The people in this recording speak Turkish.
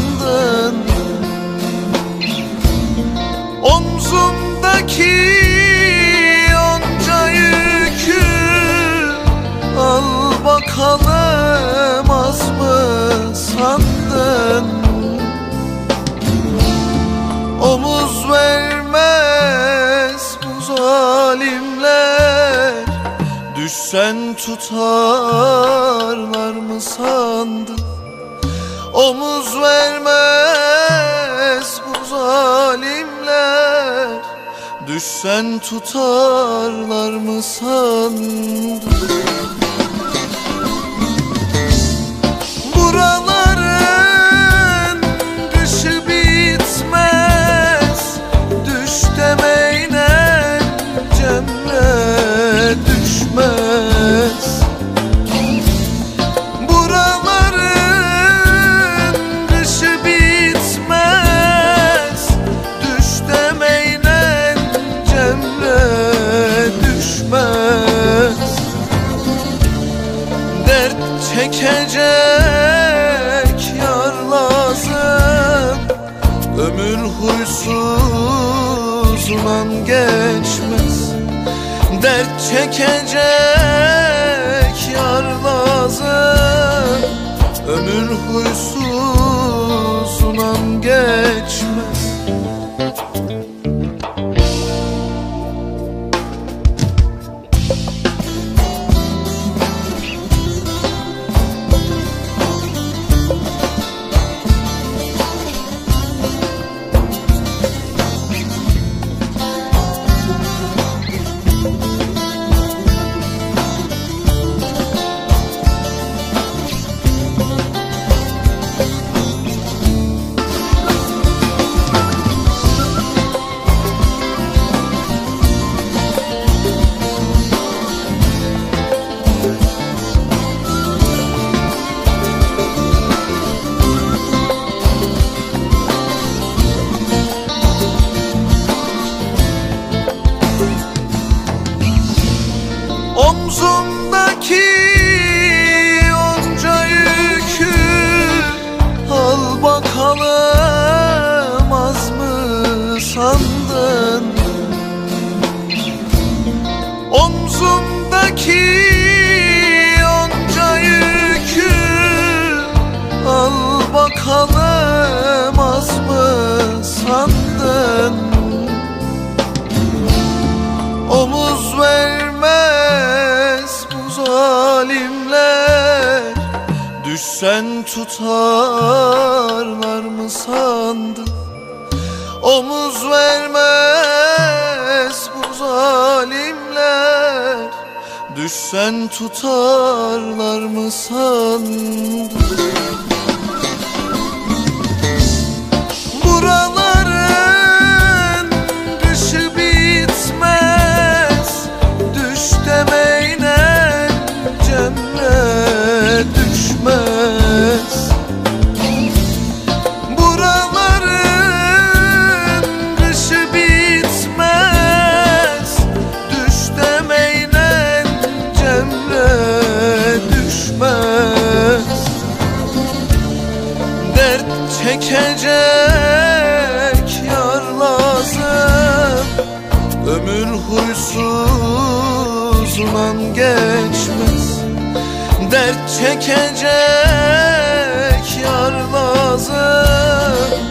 sandın Omzumdaki onca yükü Al bakalım az mı sandın? Omuz vermez bu zalimler. Düşsen tutarlar mı sandın Omuz vermez bu zalimler. Düşsen tutarlar mı sandın çekecek yar lazım. Ömür huysuzla geçmez. Dert çekecek yar lazım. Ömür huysuzla Omzumdaki onca yükü Al bakalım az mı sandın? Omuz vermez bu zalimler Düşsen tutarlar mı sandın? Omuz vermez Düşsen tutarlar mı sandın Çekecek yar lazım. Ömür huysuzlan geçmez. Dert çekecek yar lazım.